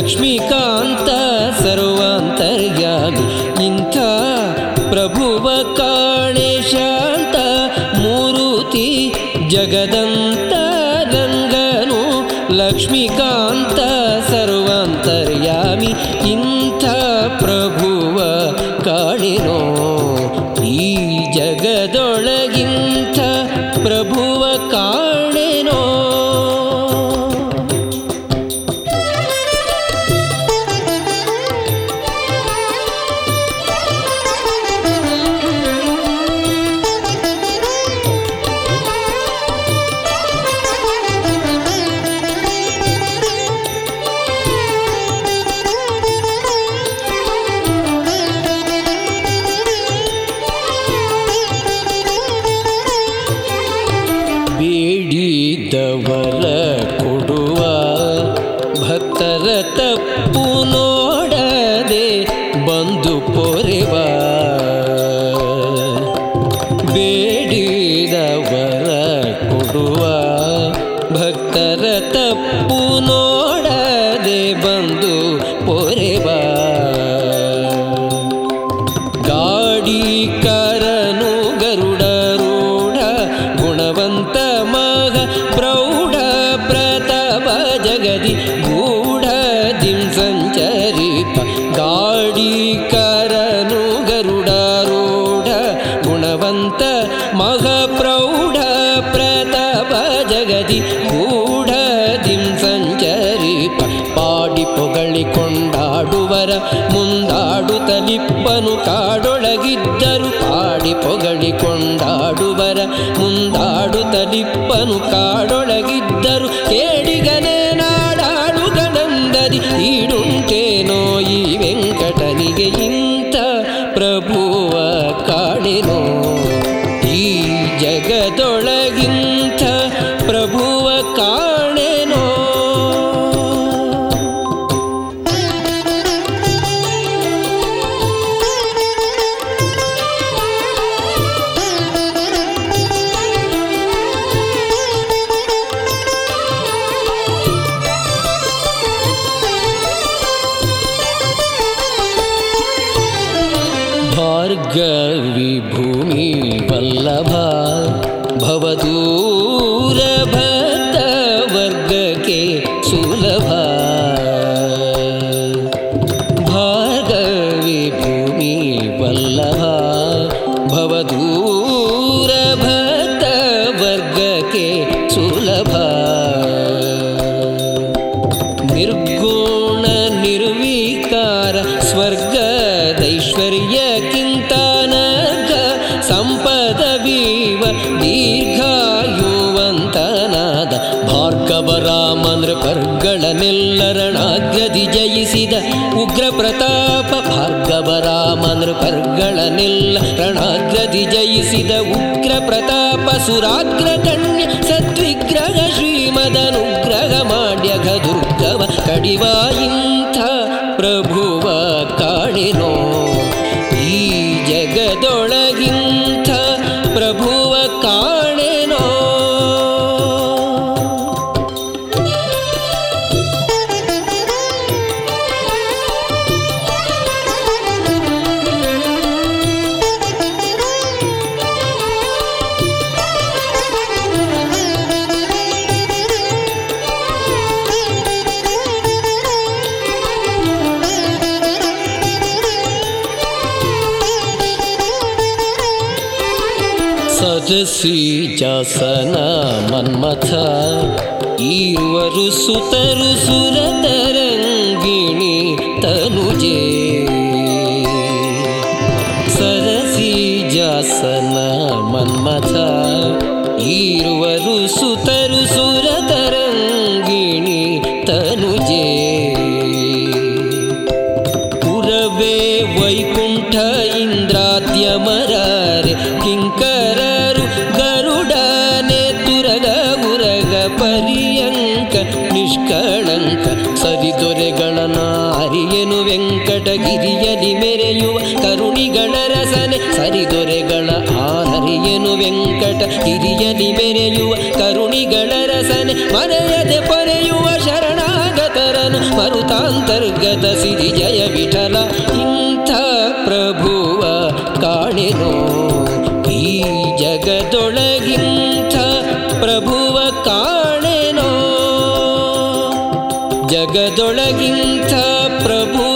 ಲಕ್ಷ್ಮೀಕಾಂತ ಸರ್ವಾಂತರ್ಯಾಮಿ ಇಂಥ ಪ್ರಭುವ ಕಾಣೆ ಶಾಂತ ಮೂರುತಿ ಜಗದಂತ ಬೇಡಿದವರ ಕೊಡುವ ಭಕ್ತರ ತಪ್ಪು ನೋಡದೆ ಬಂದು ಪೊರೆವ. ಬೇಡಿದವರ ಕೊಡುವ ಭಕ್ತರ ತಪ್ಪು ನೋಡದೆ ಬಂದು ಪೊರೆವ. ಗಾಡಿಕರನು ಪಾಡಿ ಪೊಗಳಿ ಕೊಂಡಾಡುವರ ಮುಂದಾಡುತ್ತಲಿಪ್ಪನು ಕಾಡೊಳಗಿದ್ದರು. ಪಾಡಿ ಪೊಗಳಿ ಕೊಂಡಾಡುವರ ಮುಂದಾಡುತ್ತಲಿಪ್ಪನು ಕಾಡೊಳಗಿದ್ದರು. ಕೇಡಿಗನೇ ನಾಡಾಡುಗಳಂದರಿ ಈಡುಂಟೇನೋ ಈ ವೆಂಕಟನಿಗೆ ಇಂಥ ಪ್ರಭುವ ಕಾಡಿನೋ ಈ ಜಗದೊಳಗಿಂಥ गर्वीभूमि पल्लभा भवतु ಭಾರ್ಗವ ರಾಮನೃ ಪರ್ಗಳನೆಲ್ಲರಣಾಗ್ರದಿ ಜಯಿಸಿದ ಉಗ್ರ ಪ್ರತಾಪ ಭಾರ್ಗವ ರಾಮನೃ ಪರ್ಗಳನೆಲ್ಲ ರಣಾಗ್ರದಿ ಜಯಿಸಿದ ಉಗ್ರ ಪ್ರತಾಪ ಸುರಾಗ್ರ ಕಣ್ಯ ಸದ್ವಿಗ್ರಹ ಶ್ರೀಮದನುಗ್ರಹ ಮಾಡ್ಯಘ ದುರ್ಗವ ಕಡಿವ ಇಂಥ ಪ್ರಭುವ ಕಾಣಿನೋ सरसीजासना मन्मथावरु ಸುತರು ಸುರತರಂಗಿಣಿ तनुजे। सरसी ಮನ್ಮಥ मन्मथार्वरु ಸುತರು ಸುರತರಂಗಿಣಿ तनुजे। उरवे वैकुण्ठ इन्द्रात्यमरार किङ्कर ನಿಷ್ಕಳಂಕ ಸರಿದೊರೆಗಳ ನಾರಿಯನು ವೆಂಕಟಗಿರಿಯಲಿ ಮೆರೆಯುವ ಕರುಣಿಗಳ ರಸನೆ ಸರಿದೊರೆಗಳ ಆರಿಯನು ವೆಂಕಟ ಗಿರಿಯಲಿ ಮೆರೆಯುವ ಕರುಣಿಗಳ ರಸನೆ ಮನೆಯದೆ ಪೊರೆಯುವ ಶರಣಾಗತರನು ಮರುತಾಂತರ್ಗತ ಸಿರಿ ಜಯ ವಿಠಲ ಇಂಥ ಪ್ರಭುವ ಕಾಣೆನೋ ಜಗದೊಳಗಿಂಥ ಪ್ರಭು